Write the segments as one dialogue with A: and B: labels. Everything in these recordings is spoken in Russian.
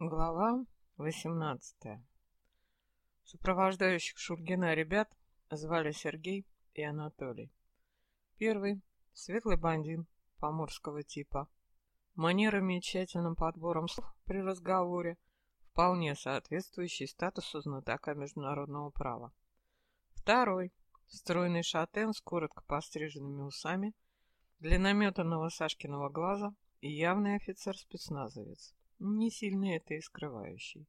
A: Глава 18 Сопровождающих Шульгина ребят звали Сергей и Анатолий. Первый — светлый бандин поморского типа. Манерами и тщательным подбором слов при разговоре, вполне соответствующий статусу знатока международного права. Второй — стройный шатен с коротко постриженными усами, длиннометанного Сашкиного глаза и явный офицер-спецназовец не сильно это и скрывающий.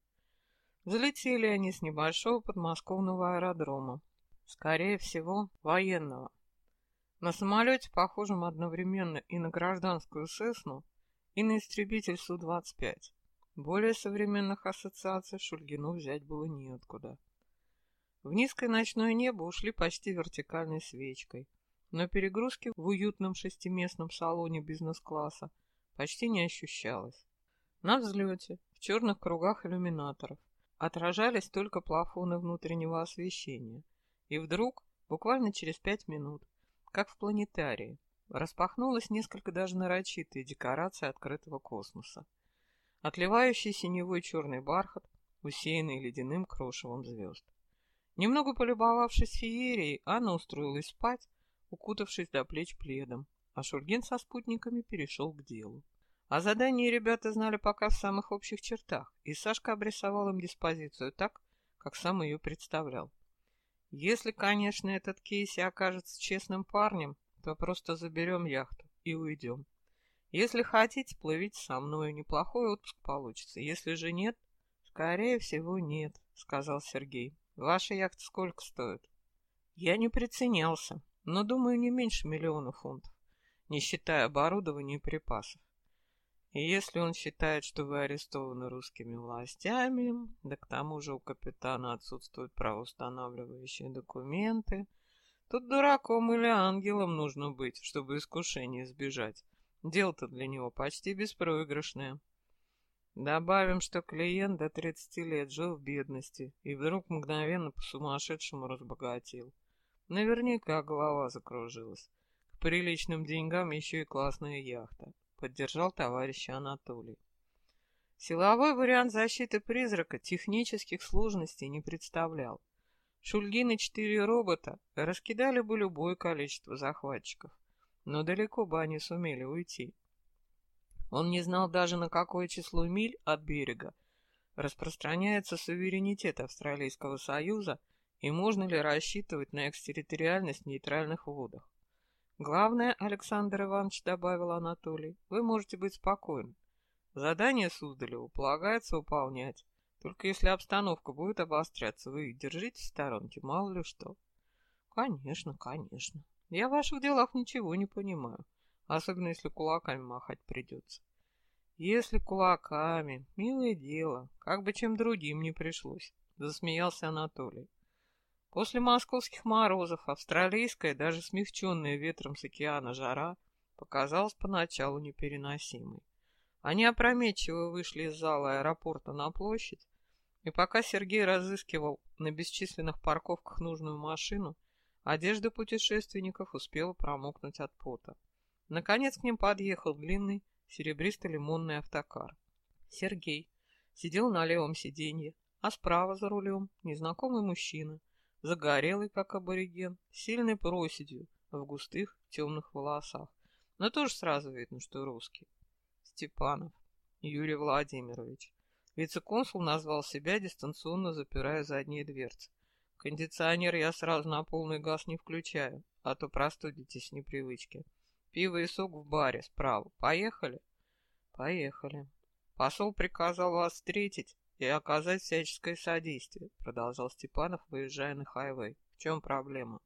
A: Залетели они с небольшого подмосковного аэродрома, скорее всего, военного. На самолете, похожем одновременно и на гражданскую «Сесну», и на истребитель Су-25. Более современных ассоциаций Шульгину взять было неоткуда. В низкое ночное небо ушли почти вертикальной свечкой, но перегрузки в уютном шестиместном салоне бизнес-класса почти не ощущалось. На взлете, в черных кругах иллюминаторов, отражались только плафоны внутреннего освещения. И вдруг, буквально через пять минут, как в планетарии, распахнулась несколько даже нарочитые декорации открытого космоса. Отливающий синевой черный бархат, усеянный ледяным крошевом звезд. Немного полюбовавшись феерией, Анна устроилась спать, укутавшись до плеч пледом, а Шульгин со спутниками перешел к делу. О задании ребята знали пока в самых общих чертах, и Сашка обрисовал им диспозицию так, как сам ее представлял. Если, конечно, этот Кейси окажется честным парнем, то просто заберем яхту и уйдем. Если хотите, плывите со мной, неплохой отпуск получится. Если же нет, скорее всего нет, сказал Сергей. Ваша яхта сколько стоит? Я не приценялся, но думаю, не меньше миллиона фунтов, не считая оборудования и припасов. И если он считает, что вы арестованы русскими властями, да к тому же у капитана отсутствуют правоустанавливающие документы, тут дураком или ангелом нужно быть, чтобы искушение избежать. Дело-то для него почти беспроигрышное. Добавим, что клиент до 30 лет жил в бедности и вдруг мгновенно по-сумасшедшему разбогател. Наверняка голова закружилась. К приличным деньгам еще и классная яхта поддержал товарища Анатолий. Силовой вариант защиты призрака технических сложностей не представлял. Шульгин и четыре робота раскидали бы любое количество захватчиков, но далеко бы они сумели уйти. Он не знал даже на какое число миль от берега распространяется суверенитет Австралийского Союза и можно ли рассчитывать на экстерриториальность в нейтральных водах. Главное, Александр Иванович, добавил Анатолий, вы можете быть спокойны. Задание Суздалеву полагается выполнять. Только если обстановка будет обостряться, вы держитесь в сторонке, мало ли что. Конечно, конечно. Я в ваших делах ничего не понимаю. Особенно, если кулаками махать придется. Если кулаками, милое дело, как бы чем другим не пришлось, засмеялся Анатолий. После московских морозов австралийская, даже смягченная ветром с океана жара, показалась поначалу непереносимой. Они опрометчиво вышли из зала аэропорта на площадь, и пока Сергей разыскивал на бесчисленных парковках нужную машину, одежда путешественников успела промокнуть от пота. Наконец к ним подъехал длинный серебристо-лимонный автокар. Сергей сидел на левом сиденье, а справа за рулем незнакомый мужчина загорелый, как абориген, сильной проседью в густых темных волосах. Но тоже сразу видно, что русский. Степанов Юрий Владимирович. Вице-консул назвал себя, дистанционно запирая задние дверцы. Кондиционер я сразу на полный газ не включаю, а то простудитесь с непривычки. Пиво и сок в баре справа. Поехали? Поехали. Посол приказал вас встретить и оказать всяческое содействие, продолжал Степанов, выезжая на хайвей. В чем проблема?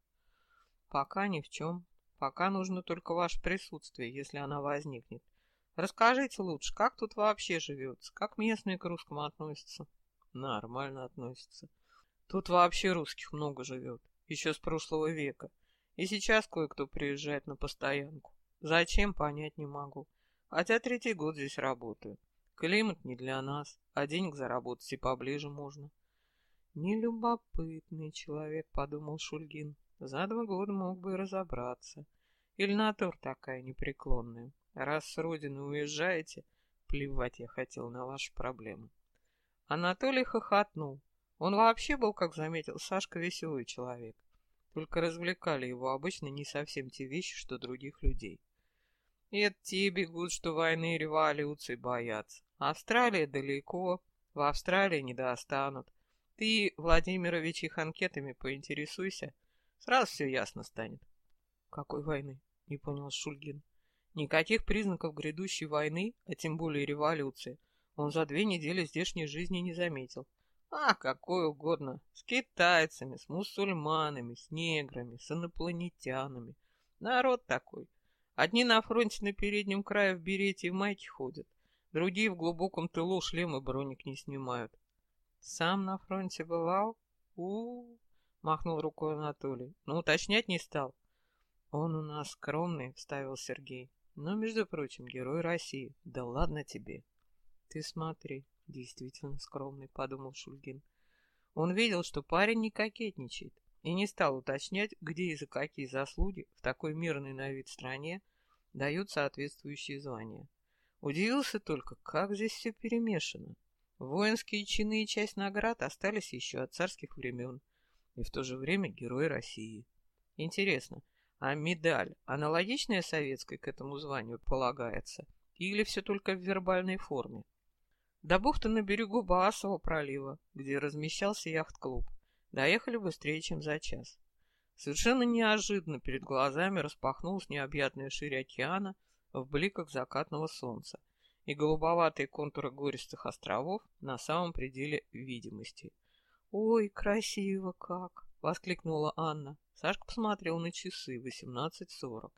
A: Пока ни в чем. Пока нужно только ваше присутствие, если она возникнет. Расскажите лучше, как тут вообще живется, как местные к русскому относятся? Нормально относятся. Тут вообще русских много живет, еще с прошлого века. И сейчас кое-кто приезжает на постоянку. Зачем, понять не могу. Хотя третий год здесь работаю. Климат не для нас, а денег заработать и поближе можно. Нелюбопытный человек, подумал Шульгин. За два года мог бы разобраться. Или такая непреклонная. Раз с родины уезжаете, плевать я хотел на ваши проблемы. Анатолий хохотнул. Он вообще был, как заметил Сашка, веселый человек. Только развлекали его обычно не совсем те вещи, что других людей. И это те бегут, что войны и революции боятся. Австралия далеко, в Австралии не достанут. Ты, Владимирович, их анкетами поинтересуйся, сразу все ясно станет. Какой войны? Не понял Шульгин. Никаких признаков грядущей войны, а тем более революции, он за две недели здешней жизни не заметил. А, какой угодно. С китайцами, с мусульманами, с неграми, с инопланетянами. Народ такой. Одни на фронте на переднем крае в берете и в майке ходят. Другие в глубоком тылу шлем и броник не снимают. Сам на фронте бывал? у, -у, -у махнул рукой Анатолий. Но уточнять не стал. Он у нас скромный, вставил Сергей. Но, между прочим, герой России. Да ладно тебе. Ты смотри, действительно скромный, подумал Шульгин. Он видел, что парень не кокетничает, и не стал уточнять, где и за какие заслуги в такой мирной на вид стране дают соответствующие звания. Удивился только, как здесь все перемешано. Воинские чины и часть наград остались еще от царских времен, и в то же время герой России. Интересно, а медаль аналогичная советской к этому званию полагается, или все только в вербальной форме? До бухты на берегу Баасового пролива, где размещался яхт-клуб, доехали быстрее, чем за час. Совершенно неожиданно перед глазами распахнулась необъятная ширь океана в бликах закатного солнца и голубоватые контуры гористых островов на самом пределе видимости. «Ой, красиво как!» — воскликнула Анна. Сашка посмотрел на часы, 18.40.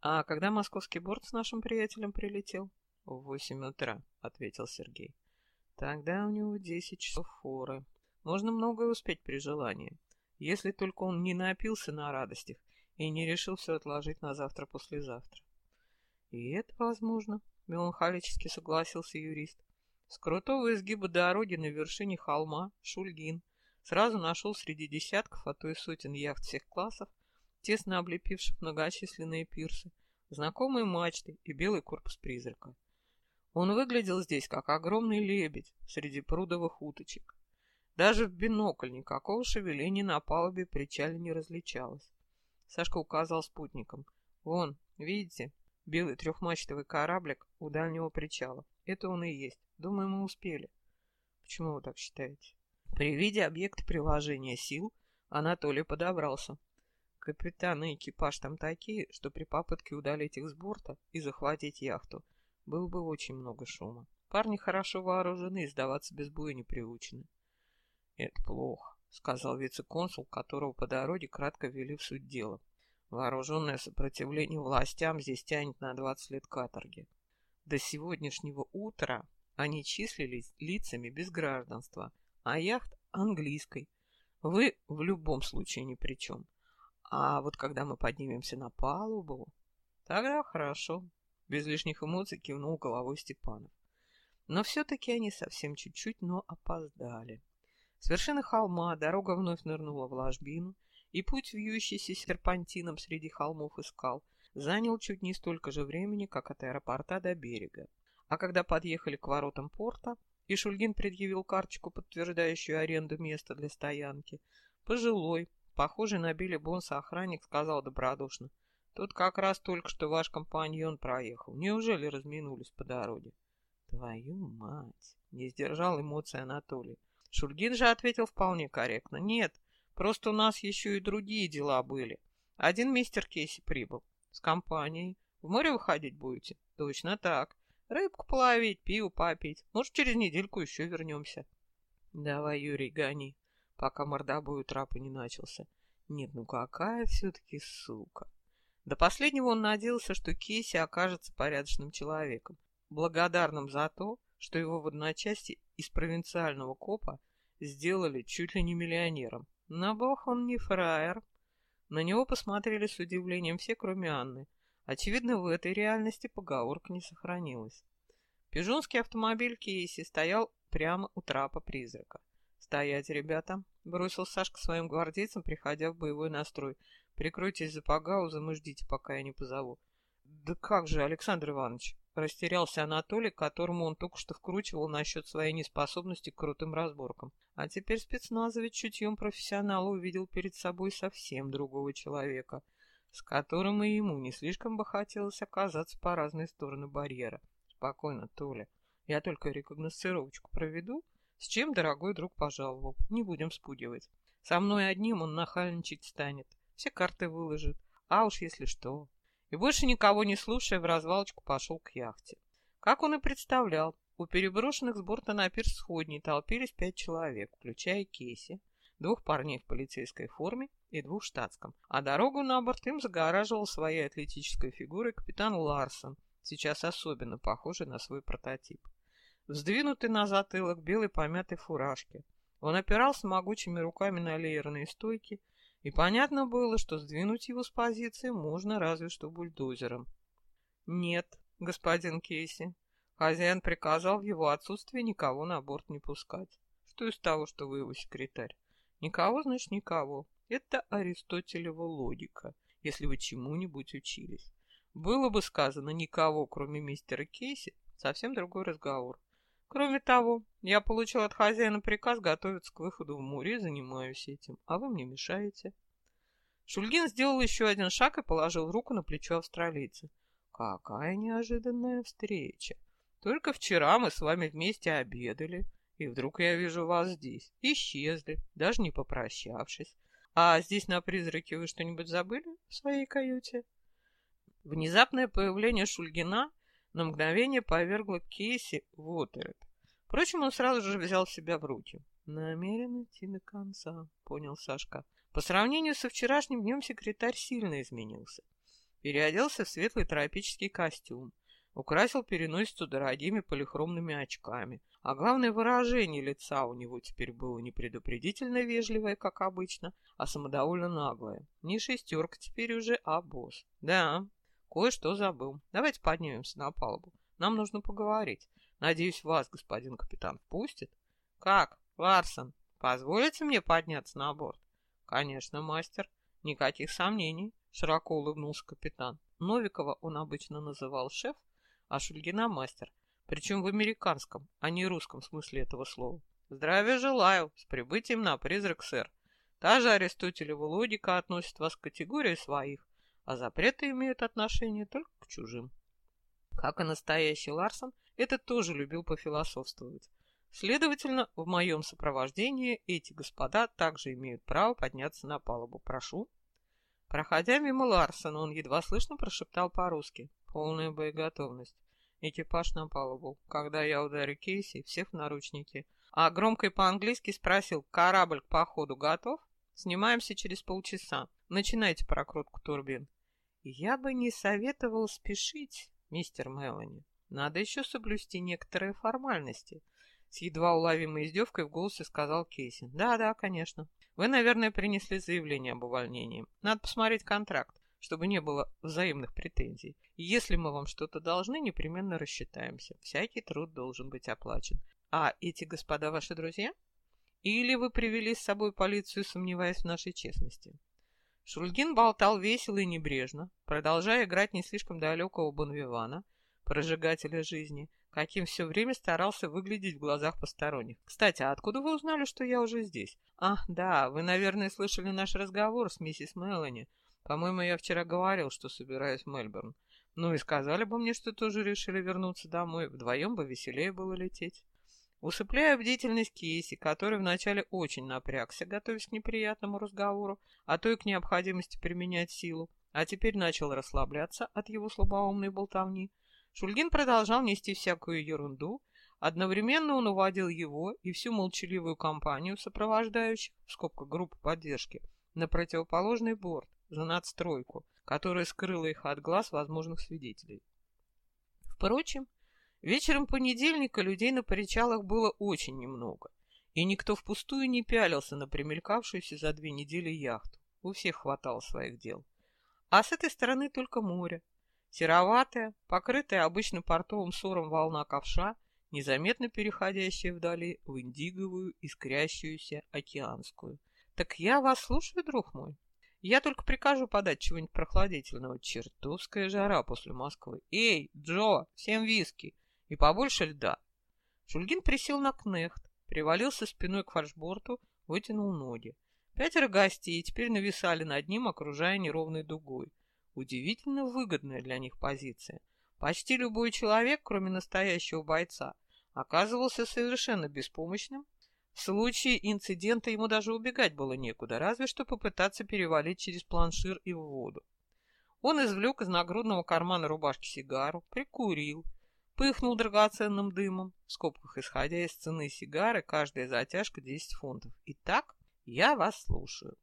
A: «А когда московский борт с нашим приятелем прилетел?» «В восемь утра», — ответил Сергей. «Тогда у него десять часов форы. Можно многое успеть при желании, если только он не напился на радостях и не решил все отложить на завтра-послезавтра. И это возможно, меланхолически согласился юрист. С крутого изгиба дороги на вершине холма Шульгин сразу нашел среди десятков, а то и сотен яхт всех классов, тесно облепивших многочисленные пирсы, знакомые мачты и белый корпус призрака. Он выглядел здесь как огромный лебедь среди прудовых уточек. Даже в бинокль никакого шевеления на палубе причале не различалось. Сашка указал спутникам. «Вон, видите, Белый трехмачтовый кораблик у дальнего причала. Это он и есть. Думаю, мы успели. Почему вы так считаете? При виде объекта приложения сил Анатолий подобрался. Капитан и экипаж там такие, что при попытке удалить их с борта и захватить яхту было бы очень много шума. Парни хорошо вооружены и сдаваться без боя не приучены. Это плохо, сказал вице-консул, которого по дороге кратко ввели в суть дела. Вооруженное сопротивление властям здесь тянет на 20 лет каторги. До сегодняшнего утра они числились лицами без гражданства, а яхт английской. Вы в любом случае ни при чем. А вот когда мы поднимемся на палубу, тогда хорошо. Без лишних эмоций кивнул головой Степанов. Но все-таки они совсем чуть-чуть, но опоздали. С вершины холма дорога вновь нырнула в ложбину, и путь, вьющийся серпантином среди холмов и скал, занял чуть не столько же времени, как от аэропорта до берега. А когда подъехали к воротам порта, и Шульгин предъявил карточку, подтверждающую аренду места для стоянки, пожилой, похожий на Билли Бонса охранник сказал добродушно, «Тут как раз только что ваш компаньон проехал. Неужели разминулись по дороге?» «Твою мать!» — не сдержал эмоций Анатолий. Шульгин же ответил вполне корректно. «Нет, Просто у нас еще и другие дела были. Один мистер Кейси прибыл. С компанией. В море выходить будете? Точно так. Рыбку половить, пиво попить. Может, через недельку еще вернемся. Давай, Юрий, гони, пока мордобой трапа не начался. Нет, ну какая все-таки сука. До последнего он надеялся, что Кейси окажется порядочным человеком, благодарным за то, что его в одночасье из провинциального копа сделали чуть ли не миллионером. Но бог он не фраер. На него посмотрели с удивлением все, кроме Анны. Очевидно, в этой реальности поговорка не сохранилась. Пижонский автомобиль Кейси стоял прямо у трапа призрака. «Стоять, ребята!» — бросил Сашка своим гвардейцам, приходя в боевой настрой. «Прикройтесь за погаузом и ждите, пока я не позову». «Да как же, Александр Иванович!» Растерялся Анатолий, которому он только что вкручивал насчет своей неспособности к крутым разборкам. А теперь спецназовец чутьем профессионала увидел перед собой совсем другого человека, с которым и ему не слишком бы хотелось оказаться по разные стороны барьера. Спокойно, Толя. Я только рекогносцировочку проведу, с чем дорогой друг пожаловал. Не будем спугивать. Со мной одним он нахальничать станет. Все карты выложит. А уж если что. И больше никого не слушая, в развалочку пошел к яхте. Как он и представлял, у переброшенных с борта на пирс сходней толпились пять человек, включая Кейси, двух парней в полицейской форме и двух штатском. А дорогу на борт им загораживал своей атлетической фигурой капитан Ларсон, сейчас особенно похожий на свой прототип. Вздвинутый на затылок белой помятой фуражки. Он опирался могучими руками на леерные стойки, и понятно было, что сдвинуть его с позиции можно разве что бульдозером. «Нет, господин Кейси, хозяин приказал в его отсутствие никого на борт не пускать. Что из того, что вы его секретарь? Никого, значит, никого. Это Аристотелева логика, если вы чему-нибудь учились. Было бы сказано никого, кроме мистера Кейси, совсем другой разговор. Кроме того, я получил от хозяина приказ готовиться к выходу в море и занимаюсь этим, а вы мне мешаете. Шульгин сделал еще один шаг и положил руку на плечо австралийца. Какая неожиданная встреча. Только вчера мы с вами вместе обедали, и вдруг я вижу вас здесь. Исчезли, даже не попрощавшись. А здесь на призраке вы что-нибудь забыли в своей каюте? Внезапное появление Шульгина на мгновение повергло Кейси в оторопь. Впрочем, он сразу же взял себя в руки. «Намерен идти до конца», — понял Сашка. По сравнению со вчерашним днем секретарь сильно изменился. Переоделся в светлый тропический костюм, украсил переносицу дорогими полихромными очками, а главное выражение лица у него теперь было не предупредительно вежливое, как обычно, а самодовольно наглое. Не шестерка теперь уже, а босс. Да, кое-что забыл. Давайте поднимемся на палубу. Нам нужно поговорить. Надеюсь, вас, господин капитан, впустит? Как, Ларсон, позволите мне подняться на борт? Конечно, мастер. Никаких сомнений, широко улыбнулся капитан. Новикова он обычно называл шеф, а Шульгина мастер. Причем в американском, а не русском смысле этого слова. Здравия желаю, с прибытием на призрак, сэр. Та же Аристотелева логика относит вас к категории своих, а запреты имеют отношение только к чужим. Как и настоящий Ларсон, этот тоже любил пофилософствовать. Следовательно, в моем сопровождении эти господа также имеют право подняться на палубу. Прошу. Проходя мимо Ларсона, он едва слышно прошептал по-русски. Полная боеготовность. Экипаж на палубу. Когда я ударю Кейси, всех в наручники. А громко по-английски спросил, корабль к походу готов? Снимаемся через полчаса. Начинайте прокрутку турбин. Я бы не советовал спешить, мистер Мелани. Надо еще соблюсти некоторые формальности. С едва уловимой издевкой в голосе сказал Кейси. «Да-да, конечно. Вы, наверное, принесли заявление об увольнении. Надо посмотреть контракт, чтобы не было взаимных претензий. Если мы вам что-то должны, непременно рассчитаемся. Всякий труд должен быть оплачен. А эти господа ваши друзья? Или вы привели с собой полицию, сомневаясь в нашей честности?» Шульгин болтал весело и небрежно, продолжая играть не слишком далекого Бонвивана, прожигателя жизни, каким все время старался выглядеть в глазах посторонних. «Кстати, а откуда вы узнали, что я уже здесь?» «А, да, вы, наверное, слышали наш разговор с миссис Мелани. По-моему, я вчера говорил, что собираюсь в Мельбурн. Ну и сказали бы мне, что тоже решили вернуться домой. Вдвоем бы веселее было лететь». Усыпляя бдительность Кейси, который вначале очень напрягся, готовясь к неприятному разговору, а то и к необходимости применять силу, а теперь начал расслабляться от его слабоумной болтовни, Шульгин продолжал нести всякую ерунду. Одновременно он уводил его и всю молчаливую компанию сопровождающих, в скобках группы поддержки, на противоположный борт, за надстройку, которая скрыла их от глаз возможных свидетелей. Впрочем, вечером понедельника людей на причалах было очень немного, и никто впустую не пялился на примелькавшуюся за две недели яхту. У всех хватало своих дел. А с этой стороны только море, Сероватая, покрытая обычно портовым сором волна ковша, незаметно переходящая вдали в индиговую, искрящуюся океанскую. «Так я вас слушаю, друг мой». Я только прикажу подать чего-нибудь прохладительного. Чертовская жара после Москвы. Эй, Джо, всем виски и побольше льда. Шульгин присел на кнехт, привалился спиной к фаршборту, вытянул ноги. Пятеро гостей теперь нависали над ним, окружая неровной дугой. Удивительно выгодная для них позиция. Почти любой человек, кроме настоящего бойца, оказывался совершенно беспомощным. В случае инцидента ему даже убегать было некуда, разве что попытаться перевалить через планшир и в воду. Он извлек из нагрудного кармана рубашки сигару, прикурил, пыхнул драгоценным дымом, в скобках исходя из цены сигары, каждая затяжка 10 фунтов. Итак, я вас слушаю.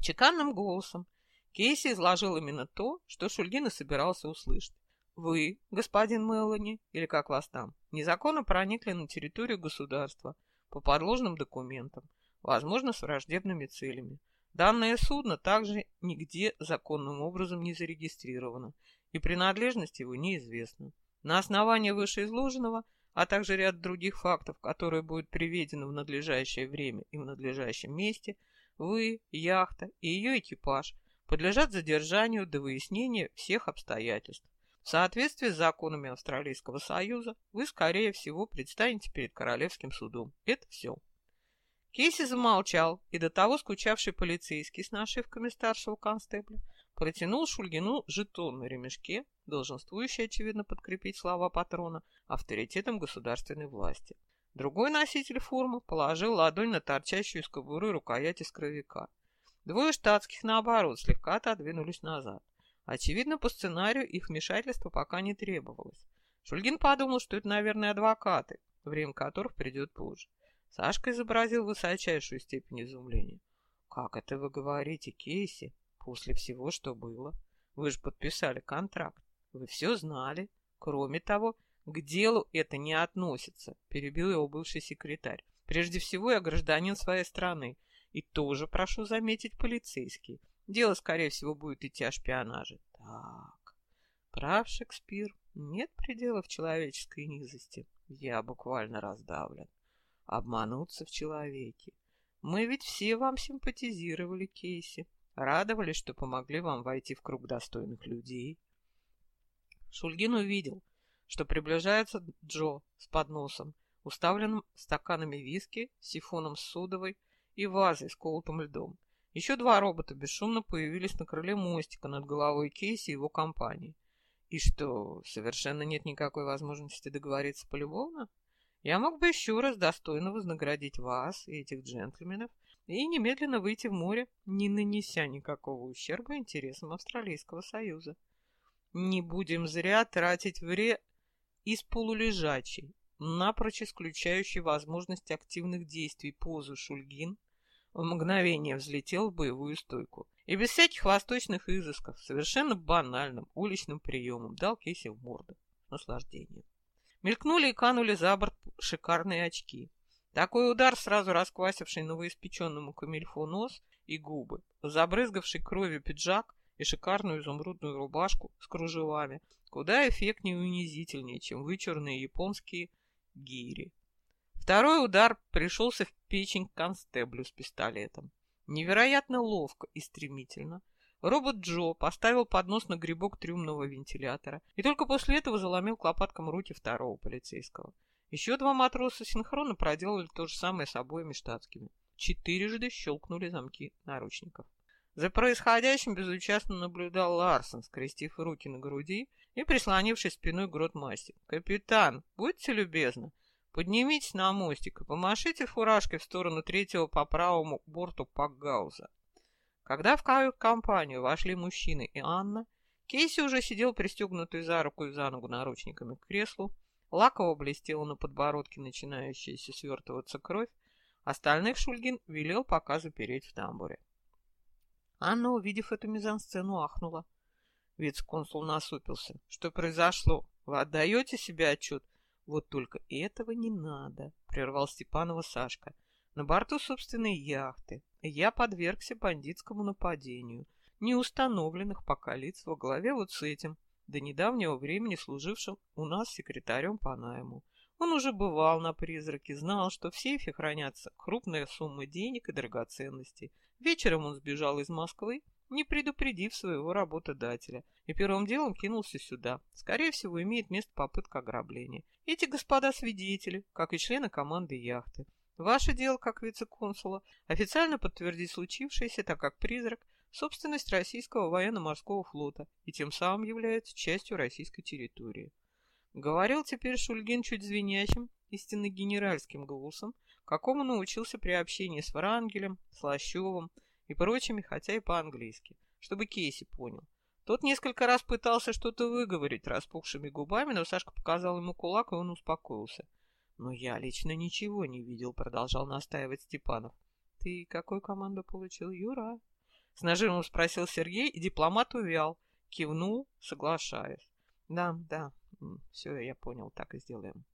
A: Чеканным голосом Кейси изложил именно то, что Шульгин и собирался услышать. Вы, господин Мелани, или как вас там, незаконно проникли на территорию государства по подложным документам, возможно, с враждебными целями. Данное судно также нигде законным образом не зарегистрировано, и принадлежность его неизвестна. На основании вышеизложенного, а также ряд других фактов, которые будут приведены в надлежащее время и в надлежащем месте, вы, яхта и ее экипаж подлежат задержанию до выяснения всех обстоятельств. В соответствии с законами Австралийского Союза вы, скорее всего, предстанете перед Королевским судом. Это все. Кейси замолчал, и до того скучавший полицейский с нашивками старшего констебля протянул Шульгину жетон на ремешке, долженствующий, очевидно, подкрепить слова патрона авторитетом государственной власти. Другой носитель формы положил ладонь на торчащую из кобуры рукоять искровика. Двое штатских, наоборот, слегка отодвинулись назад. Очевидно, по сценарию их вмешательство пока не требовалось. Шульгин подумал, что это, наверное, адвокаты, время которых придет позже. Сашка изобразил высочайшую степень изумления. «Как это вы говорите, Кейси, после всего, что было? Вы же подписали контракт. Вы все знали. Кроме того, к делу это не относится», — перебил его бывший секретарь. «Прежде всего, я гражданин своей страны. И тоже, прошу заметить, полицейский. Дело, скорее всего, будет идти о шпионаже. Так, прав Шекспир. Нет пределов человеческой низости. Я буквально раздавлен. Обмануться в человеке. Мы ведь все вам симпатизировали, Кейси. Радовались, что помогли вам войти в круг достойных людей. Шульгин увидел, что приближается Джо с подносом, уставленным стаканами виски, сифоном с содовой и вазой с колотым льдом. Еще два робота бесшумно появились на крыле мостика над головой Кейси и его компании. И что, совершенно нет никакой возможности договориться полюбовно? Я мог бы еще раз достойно вознаградить вас и этих джентльменов и немедленно выйти в море, не нанеся никакого ущерба интересам Австралийского Союза. Не будем зря тратить вре из полулежачей, напрочь исключающей возможность активных действий позы Шульгин – в мгновение взлетел в боевую стойку и без всяких восточных изысков, совершенно банальным уличным приемом дал Кейси в морду. Наслаждение. Мелькнули и канули за борт шикарные очки. Такой удар, сразу расквасивший новоиспеченному камильфу нос и губы, забрызгавший кровью пиджак и шикарную изумрудную рубашку с кружевами, куда эффектнее и унизительнее, чем вычурные японские гири. Второй удар пришелся в печень констеблю с пистолетом. Невероятно ловко и стремительно робот Джо поставил поднос на грибок трюмного вентилятора и только после этого заломил к лопаткам руки второго полицейского. Еще два матроса синхронно проделали то же самое с обоими штатскими. Четырежды щелкнули замки наручников. За происходящим безучастно наблюдал Ларсон, скрестив руки на груди и прислонившись спиной к грот масти. «Капитан, будьте любезны, Поднимитесь на мостик и помашите фуражкой в сторону третьего по правому борту Пакгауза. Когда в кают-компанию вошли мужчины и Анна, Кейси уже сидел пристегнутый за руку и за ногу наручниками к креслу, лаково блестела на подбородке начинающаяся свертываться кровь, остальных Шульгин велел пока запереть в тамбуре. Анна, увидев эту мизансцену, ахнула. Вице-консул насупился. Что произошло? Вы отдаете себе отчет? Вот только этого не надо, прервал Степанова Сашка. На борту собственной яхты я подвергся бандитскому нападению, неустановленных пока лиц во главе вот с этим, до недавнего времени служившим у нас секретарем по найму. Он уже бывал на призраке, знал, что в сейфе хранятся крупные суммы денег и драгоценностей. Вечером он сбежал из Москвы, не предупредив своего работодателя, и первым делом кинулся сюда. Скорее всего, имеет место попытка ограбления. Эти господа свидетели, как и члены команды яхты. Ваше дело, как вице-консула, официально подтвердить случившееся, так как призрак – собственность российского военно-морского флота и тем самым является частью российской территории. Говорил теперь Шульгин чуть звенящим, истинно генеральским голосом, какому научился при общении с Врангелем, Слащевым и прочими, хотя и по-английски, чтобы Кейси понял. Тот несколько раз пытался что-то выговорить распухшими губами, но Сашка показал ему кулак, и он успокоился. «Но я лично ничего не видел», — продолжал настаивать Степанов. «Ты какую команду получил, Юра?» С нажимом спросил Сергей, и дипломат увял, кивнул, соглашаясь. «Да, да, все, я понял, так и сделаем.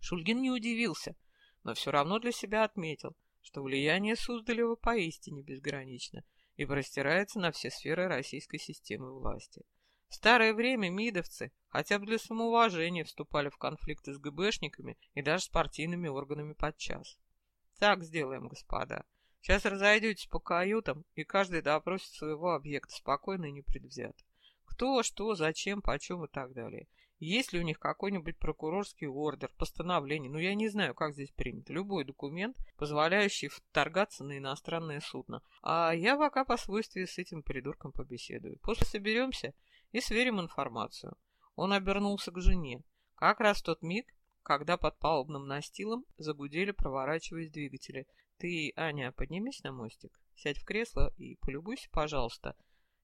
A: Шульгин не удивился, но все равно для себя отметил, что влияние Суздалева поистине безгранично и простирается на все сферы российской системы власти. В старое время мидовцы хотя бы для самоуважения вступали в конфликты с ГБшниками и даже с партийными органами подчас. Так сделаем, господа. Сейчас разойдетесь по каютам, и каждый допросит своего объекта спокойно и непредвзято. Кто, что, зачем, почем и так далее. Есть ли у них какой-нибудь прокурорский ордер, постановление, ну я не знаю, как здесь принято, любой документ, позволяющий вторгаться на иностранное судно. А я пока по свойстве с этим придурком побеседую. После соберемся и сверим информацию. Он обернулся к жене. Как раз тот миг, когда под палубным настилом загудели, проворачиваясь двигатели. Ты, Аня, поднимись на мостик, сядь в кресло и полюбуйся, пожалуйста,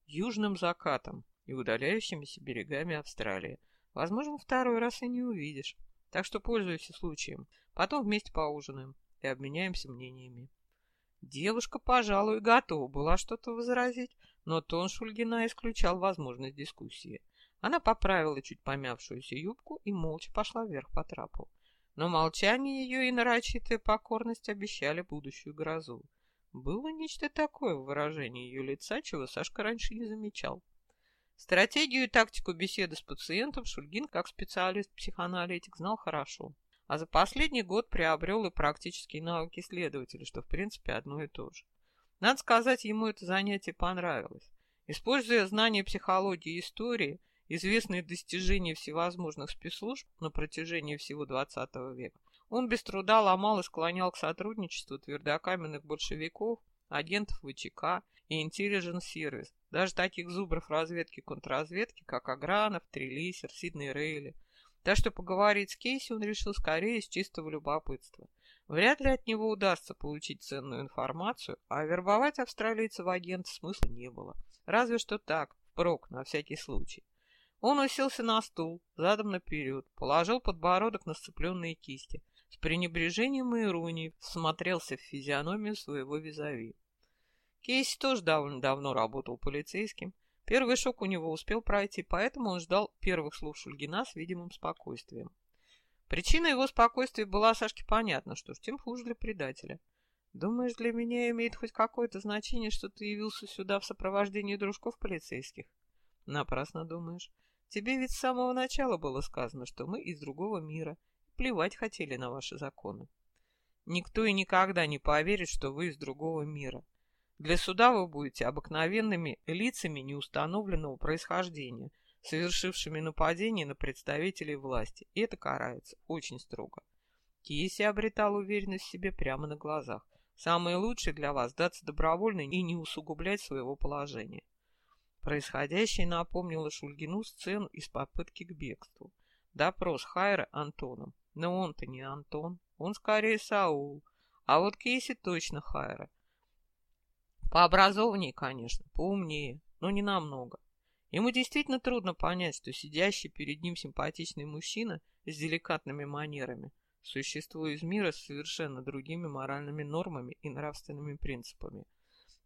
A: южным закатом и удаляющимися берегами Австралии. Возможно, второй раз и не увидишь. Так что пользуйся случаем. Потом вместе поужинаем и обменяемся мнениями. Девушка, пожалуй, готова была что-то возразить, но тон Шульгина исключал возможность дискуссии. Она поправила чуть помявшуюся юбку и молча пошла вверх по трапу. Но молчание ее и нарочитая покорность обещали будущую грозу. Было нечто такое в выражении ее лица, чего Сашка раньше не замечал. Стратегию и тактику беседы с пациентом Шульгин, как специалист-психоаналитик, знал хорошо. А за последний год приобрел и практические навыки следователя, что в принципе одно и то же. Надо сказать, ему это занятие понравилось. Используя знания психологии и истории, известные достижения всевозможных спецслужб на протяжении всего XX века, он без труда ломал и склонял к сотрудничеству твердокаменных большевиков, агентов ВЧК и Intelligence Service, даже таких зубров разведки контрразведки, как Агранов, Трелисер, Сидней Рейли. Так что поговорить с Кейси он решил скорее из чистого любопытства. Вряд ли от него удастся получить ценную информацию, а вербовать австралийца в агент смысла не было. Разве что так, впрок, на всякий случай. Он уселся на стул, задом наперед, положил подбородок на сцепленные кисти. С пренебрежением и иронией смотрелся в физиономию своего визави. Кейси тоже довольно давно работал полицейским. Первый шок у него успел пройти, поэтому он ждал первых слов Шульгина с видимым спокойствием. Причина его спокойствия была Сашке понятна, что ж, тем хуже для предателя. Думаешь, для меня имеет хоть какое-то значение, что ты явился сюда в сопровождении дружков полицейских? Напрасно думаешь. Тебе ведь с самого начала было сказано, что мы из другого мира. Плевать хотели на ваши законы. Никто и никогда не поверит, что вы из другого мира. Для суда вы будете обыкновенными лицами неустановленного происхождения, совершившими нападение на представителей власти, и это карается очень строго. Кейси обретал уверенность в себе прямо на глазах. Самое лучшее для вас – сдаться добровольно и не усугублять своего положения. Происходящее напомнило Шульгину сцену из попытки к бегству. Допрос Хайра Антоном. Но он-то не Антон, он скорее Саул. А вот Кейси точно Хайра – Пообразованнее, конечно, поумнее, но не намного. Ему действительно трудно понять, что сидящий перед ним симпатичный мужчина с деликатными манерами – существо из мира с совершенно другими моральными нормами и нравственными принципами.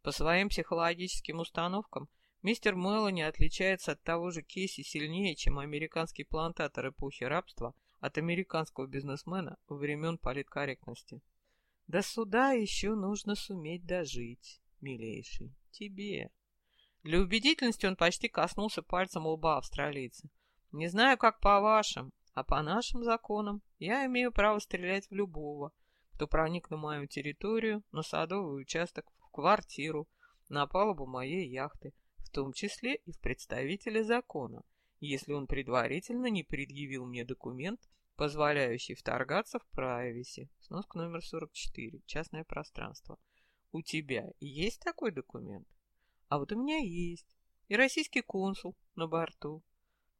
A: По своим психологическим установкам мистер Мелани отличается от того же Кейси сильнее, чем американский плантатор эпохи рабства от американского бизнесмена времен политкорректности. До суда еще нужно суметь дожить милейший, тебе. Для убедительности он почти коснулся пальцем лба австралийца. Не знаю, как по вашим, А по нашим законам я имею право стрелять в любого, кто проник на мою территорию, на садовый участок, в квартиру, на палубу моей яхты, в том числе и в представителя закона, если он предварительно не предъявил мне документ, позволяющий вторгаться в прайвеси. Сноска номер 44. Частное пространство. У тебя есть такой документ? А вот у меня есть. И российский консул на борту.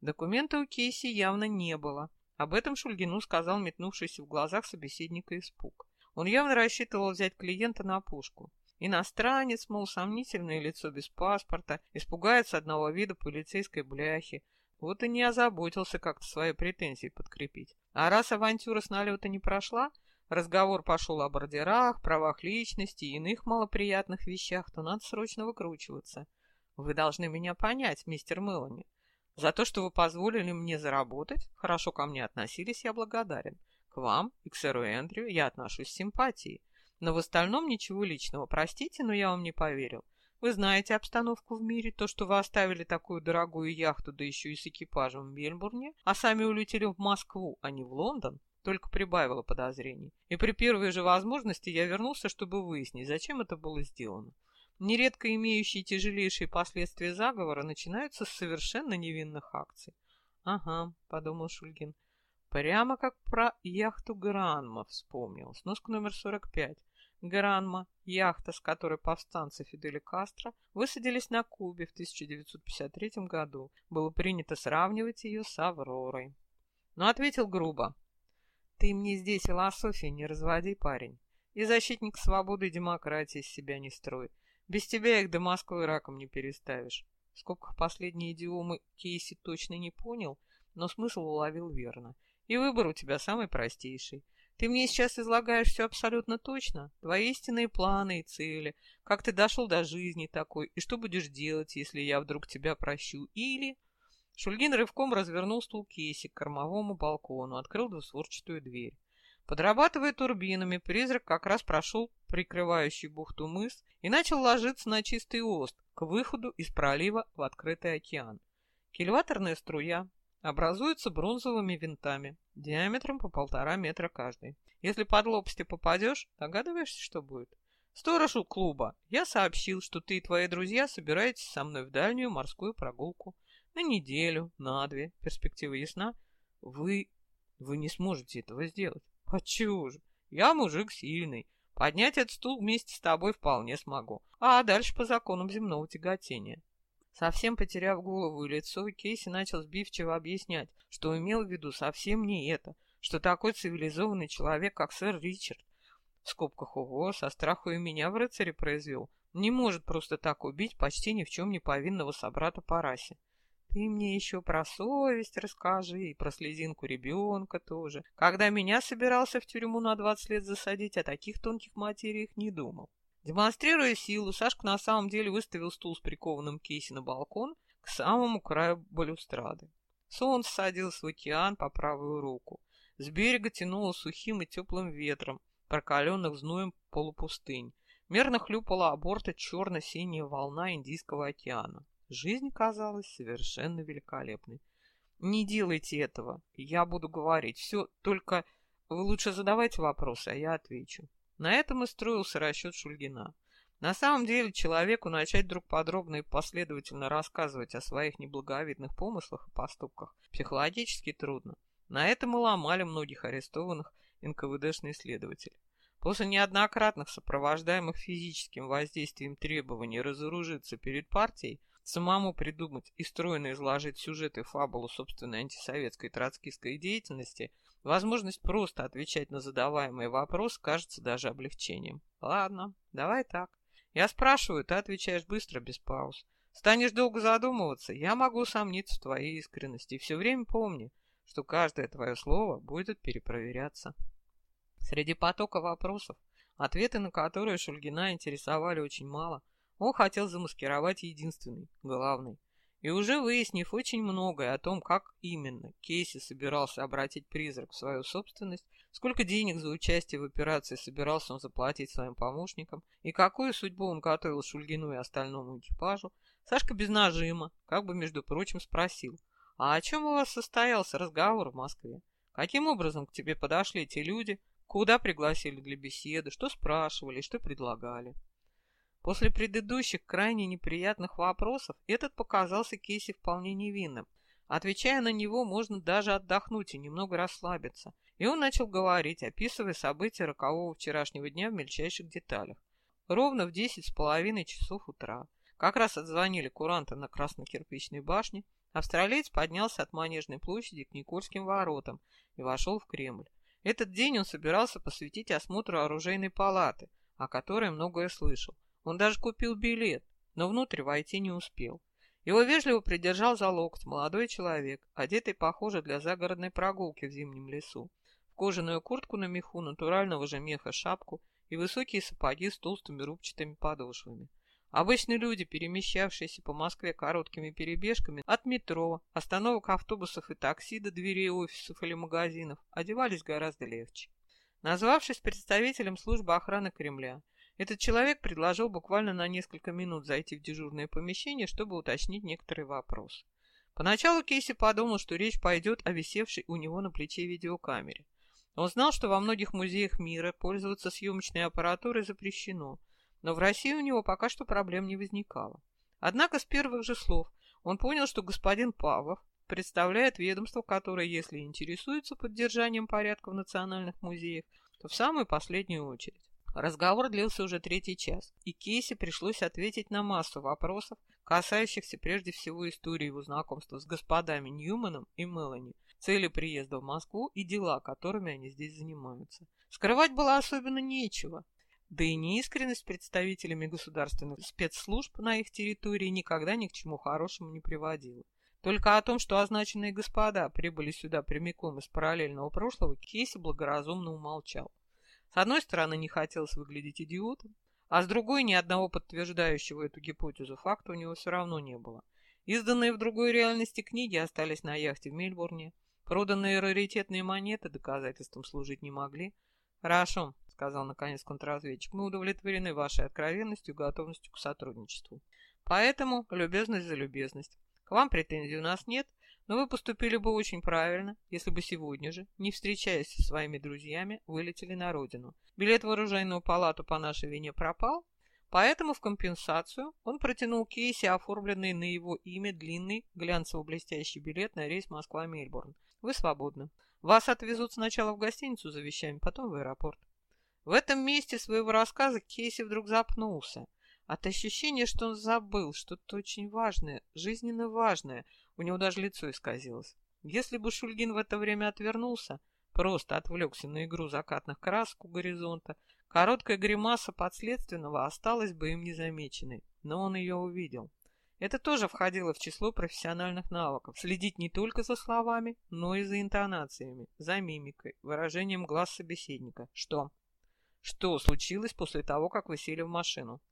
A: Документа у Кейси явно не было. Об этом Шульгину сказал метнувшийся в глазах собеседника испуг. Он явно рассчитывал взять клиента на пушку. Иностранец, мол, сомнительное лицо без паспорта, испугается одного вида полицейской бляхи. Вот и не озаботился как-то свои претензии подкрепить. А раз авантюра с налета не прошла, разговор пошел о бордерах, правах личности и иных малоприятных вещах, то надо срочно выкручиваться. Вы должны меня понять, мистер Мелани. За то, что вы позволили мне заработать, хорошо ко мне относились, я благодарен. К вам и к сэру Эндрю я отношусь с симпатией. Но в остальном ничего личного. Простите, но я вам не поверил. Вы знаете обстановку в мире, то, что вы оставили такую дорогую яхту, да еще и с экипажем в Мельбурне, а сами улетели в Москву, а не в Лондон, только прибавило подозрений. И при первой же возможности я вернулся, чтобы выяснить, зачем это было сделано. Нередко имеющие тяжелейшие последствия заговора начинаются с совершенно невинных акций. «Ага», — подумал Шульгин, — «прямо как про яхту Гранма вспомнил, сноска номер 45. Гранма, яхта, с которой повстанцы Фидели Кастро высадились на Кубе в 1953 году. Было принято сравнивать ее с Авророй. Но ответил грубо. «Ты мне здесь философии не разводи, парень, и защитник свободы и демократии из себя не строй. Без тебя их до Москвы раком не переставишь. В скобках последние идиомы Кейси точно не понял, но смысл уловил верно. И выбор у тебя самый простейший. Ты мне сейчас излагаешь все абсолютно точно. Твои истинные планы и цели. Как ты дошел до жизни такой. И что будешь делать, если я вдруг тебя прощу. Или... Шульгин рывком развернул стул Кейси к кормовому балкону, открыл двусворчатую дверь. Подрабатывая турбинами, призрак как раз прошел прикрывающий бухту мыс и начал ложиться на чистый ост к выходу из пролива в открытый океан. Кильваторная струя образуется бронзовыми винтами, диаметром по полтора метра каждый. Если под лопасти попадешь, догадываешься, что будет? Сторож у клуба, я сообщил, что ты и твои друзья собираетесь со мной в дальнюю морскую прогулку. На неделю, на две. Перспектива ясна? Вы... вы не сможете этого сделать. А чего же? Я мужик сильный. Поднять этот стул вместе с тобой вполне смогу. А дальше по законам земного тяготения. Совсем потеряв голову и лицо, Кейси начал сбивчиво объяснять, что имел в виду совсем не это, что такой цивилизованный человек, как сэр Ричард, в скобках ого, со страху и меня в рыцаре произвел, не может просто так убить почти ни в чем не повинного собрата по расе. Ты мне еще про совесть расскажи и про слезинку ребенка тоже. Когда меня собирался в тюрьму на 20 лет засадить, о таких тонких материях не думал. Демонстрируя силу, Сашка на самом деле выставил стул с прикованным кейси на балкон к самому краю балюстрады. Солнце садилось в океан по правую руку. С берега тянуло сухим и теплым ветром, прокаленных зноем полупустынь. Мерно хлюпала о борта черно-синяя волна Индийского океана. Жизнь казалась совершенно великолепной. Не делайте этого, я буду говорить. Все, только вы лучше задавайте вопросы, а я отвечу. На этом и строился расчет Шульгина. На самом деле, человеку начать вдруг подробно и последовательно рассказывать о своих неблаговидных помыслах и поступках психологически трудно. На этом и ломали многих арестованных НКВДшные следователи. После неоднократных сопровождаемых физическим воздействием требований разоружиться перед партией, Самому придумать и стройно изложить сюжет и фабулу собственной антисоветской троцкистской деятельности, возможность просто отвечать на задаваемые вопросы кажется даже облегчением. Ладно, давай так. Я спрашиваю, ты отвечаешь быстро, без пауз. Станешь долго задумываться, я могу сомниться в твоей искренности. И все время помни, что каждое твое слово будет перепроверяться. Среди потока вопросов, ответы на которые Шульгина интересовали очень мало – он хотел замаскировать единственный, главный. И уже выяснив очень многое о том, как именно Кейси собирался обратить призрак в свою собственность, сколько денег за участие в операции собирался он заплатить своим помощникам и какую судьбу он готовил Шульгину и остальному экипажу, Сашка без нажима, как бы между прочим, спросил, А о чем у вас состоялся разговор в Москве? Каким образом к тебе подошли эти люди? Куда пригласили для беседы? Что спрашивали? Что предлагали? После предыдущих крайне неприятных вопросов этот показался Кейси вполне невинным. Отвечая на него, можно даже отдохнуть и немного расслабиться. И он начал говорить, описывая события рокового вчерашнего дня в мельчайших деталях. Ровно в десять с половиной часов утра, как раз отзвонили куранты на красно-кирпичной башне, австралиец поднялся от Манежной площади к Никольским воротам и вошел в Кремль. Этот день он собирался посвятить осмотру оружейной палаты, о которой многое слышал. Он даже купил билет, но внутрь войти не успел. Его вежливо придержал за локоть молодой человек, одетый, похоже, для загородной прогулки в зимнем лесу. В кожаную куртку на меху, натурального же меха шапку и высокие сапоги с толстыми рубчатыми подошвами. Обычные люди, перемещавшиеся по Москве короткими перебежками от метро, остановок автобусов и такси до дверей офисов или магазинов, одевались гораздо легче. Назвавшись представителем службы охраны Кремля, этот человек предложил буквально на несколько минут зайти в дежурное помещение, чтобы уточнить некоторые вопросы. Поначалу Кейси подумал, что речь пойдет о висевшей у него на плече видеокамере. Он знал, что во многих музеях мира пользоваться съемочной аппаратурой запрещено, но в России у него пока что проблем не возникало. Однако с первых же слов он понял, что господин Павлов представляет ведомство, которое, если интересуется поддержанием порядка в национальных музеях, то в самую последнюю очередь. Разговор длился уже третий час, и Кейси пришлось ответить на массу вопросов, касающихся прежде всего истории его знакомства с господами Ньюманом и Мелани, цели приезда в Москву и дела, которыми они здесь занимаются. Скрывать было особенно нечего, да и неискренность представителями государственных спецслужб на их территории никогда ни к чему хорошему не приводила. Только о том, что означенные господа прибыли сюда прямиком из параллельного прошлого, Кейси благоразумно умолчал. С одной стороны, не хотелось выглядеть идиотом, а с другой ни одного подтверждающего эту гипотезу факта у него все равно не было. Изданные в другой реальности книги остались на яхте в Мельбурне, проданные раритетные монеты доказательством служить не могли. «Хорошо», — сказал наконец контрразведчик, — «мы удовлетворены вашей откровенностью и готовностью к сотрудничеству. Поэтому любезность за любезность. К вам претензий у нас нет, но вы поступили бы очень правильно, если бы сегодня же, не встречаясь со своими друзьями, вылетели на родину. Билет в оружейную палату по нашей вине пропал, поэтому в компенсацию он протянул Кейси оформленный на его имя длинный глянцево-блестящий билет на рейс Москва-Мельбурн. Вы свободны. Вас отвезут сначала в гостиницу за вещами, потом в аэропорт. В этом месте своего рассказа Кейси вдруг запнулся. От ощущения, что он забыл что-то очень важное, жизненно важное, у него даже лицо исказилось. Если бы Шульгин в это время отвернулся, просто отвлекся на игру закатных красок у горизонта, короткая гримаса подследственного осталась бы им незамеченной, но он ее увидел. Это тоже входило в число профессиональных навыков. Следить не только за словами, но и за интонациями, за мимикой, выражением глаз собеседника. Что? Что случилось после того, как вы сели в машину?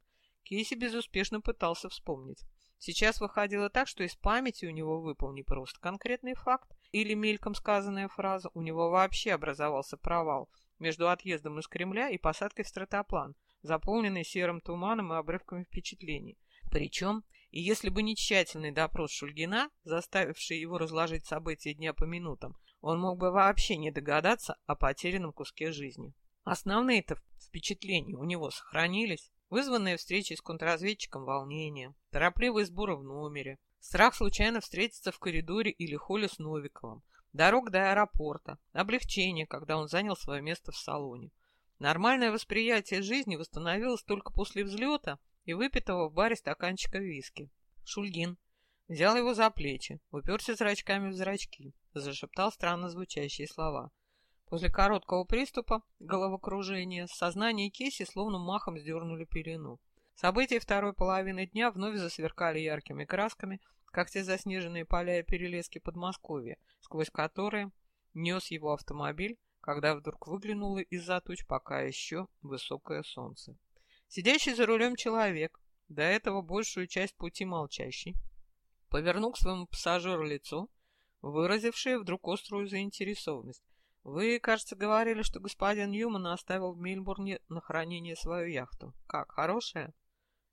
A: Кейси безуспешно пытался вспомнить. Сейчас выходило так, что из памяти у него выпал не просто конкретный факт или мельком сказанная фраза, у него вообще образовался провал между отъездом из Кремля и посадкой в стратоплан, заполненный серым туманом и обрывками впечатлений. Причем, и если бы не тщательный допрос Шульгина, заставивший его разложить события дня по минутам, он мог бы вообще не догадаться о потерянном куске жизни. Основные-то впечатления у него сохранились. Вызванные встречей с контрразведчиком волнение, торопливый сбор в номере, страх случайно встретиться в коридоре или холле с Новиковым, дорог до аэропорта, облегчение, когда он занял свое место в салоне. Нормальное восприятие жизни восстановилось только после взлета и выпитого в баре стаканчика виски. Шульгин взял его за плечи, уперся зрачками в зрачки, зашептал странно звучащие слова — После короткого приступа головокружения сознание Кейси словно махом сдернули пелену. События второй половины дня вновь засверкали яркими красками, как те заснеженные поля и перелески Подмосковья, сквозь которые нес его автомобиль, когда вдруг выглянуло из-за туч пока еще высокое солнце. Сидящий за рулем человек, до этого большую часть пути молчащий, повернул к своему пассажиру лицо, выразившее вдруг острую заинтересованность, вы, кажется, говорили, что господин Ньюман оставил в Мельбурне на хранение свою яхту. Как, хорошая?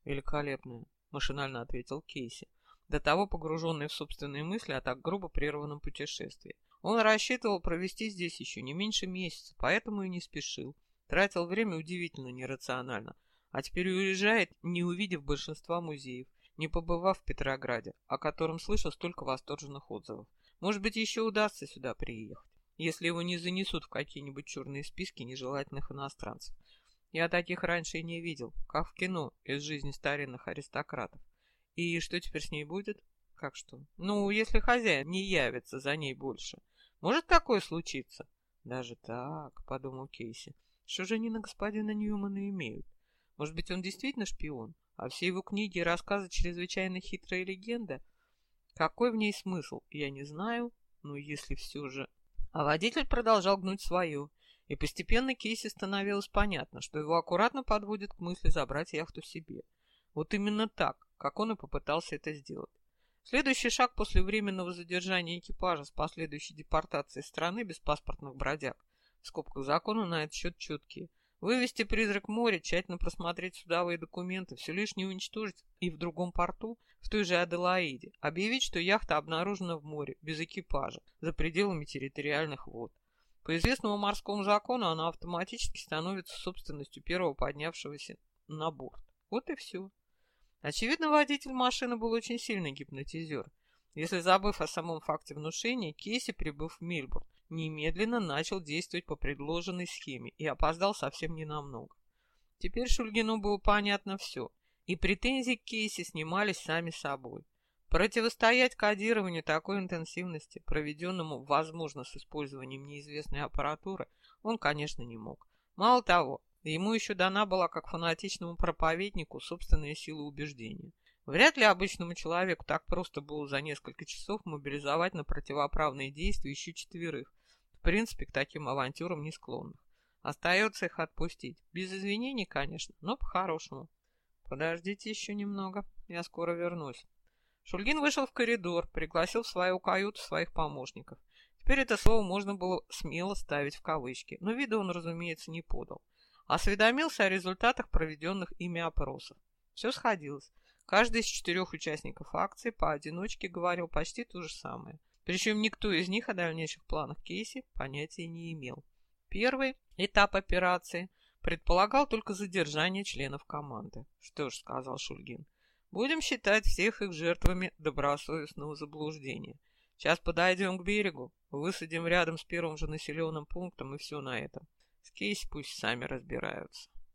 A: Великолепная, машинально ответил Кейси. до того погруженный в собственные мысли о так грубо прерванном путешествии. Он рассчитывал провести здесь еще не меньше месяца, поэтому и не спешил. Тратил время удивительно нерационально. А теперь уезжает, не увидев большинства музеев, не побывав в Петрограде, о котором слышал столько восторженных отзывов. Может быть, еще удастся сюда приехать, если его не занесут в какие-нибудь черные списки нежелательных иностранцев. Я таких раньше и не видел, как в кино из жизни старинных аристократов. И что теперь с ней будет? Как что? Ну, если хозяин не явится за ней больше. Может такое случиться? Даже так, подумал Кейси. Что же они на господина Ньюмана имеют? Может быть, он действительно шпион, а все его книги и рассказы чрезвычайно хитрая легенда? Какой в ней смысл, я не знаю, но если все же... А водитель продолжал гнуть свое, и постепенно Кейси становилось понятно, что его аккуратно подводит к мысли забрать яхту себе. Вот именно так, как он и попытался это сделать. Следующий шаг после временного задержания экипажа с последующей депортацией страны без паспортных бродяг. В скобках закона на этот счет четкие. Вывести призрак моря, тщательно просмотреть судовые документы, все лишнее уничтожить и в другом порту, в той же Аделаиде, объявить, что яхта обнаружена в море, без экипажа, за пределами территориальных вод. По известному морскому закону она автоматически становится собственностью первого поднявшегося на борт. Вот и все. Очевидно, водитель машины был очень сильный гипнотизер. Если забыв о самом факте внушения, Кейси, прибыв в Мильбурн, немедленно начал действовать по предложенной схеме и опоздал совсем ненамного. Теперь Шульгину было понятно все, и претензии к Кейси снимались сами собой. Противостоять кодированию такой интенсивности, проведенному, возможно, с использованием неизвестной аппаратуры, он, конечно, не мог. Мало того, Ему еще дана была, как фанатичному проповеднику, собственная сила убеждения. Вряд ли обычному человеку так просто было за несколько часов мобилизовать на противоправные действия еще четверых, принципе, к таким авантюрам не склонных. Остается их отпустить. Без извинений, конечно, но по-хорошему. Подождите еще немного, я скоро вернусь. Шульгин вышел в коридор, пригласил в свою каюту своих помощников. Теперь это слово можно было смело ставить в кавычки, но вида он, разумеется, не подал. Осведомился о результатах проведенных ими опросов. Все сходилось. Каждый из четырех участников акции поодиночке говорил почти то же самое. Причем никто из них о дальнейших планах Кейси понятия не имел. Первый этап операции предполагал только задержание членов команды. Что ж, сказал Шульгин, будем считать всех их жертвами добросовестного заблуждения. Сейчас подойдем к берегу, высадим рядом с первым же населенным пунктом и все на этом. С кейс пусть сами разбираются.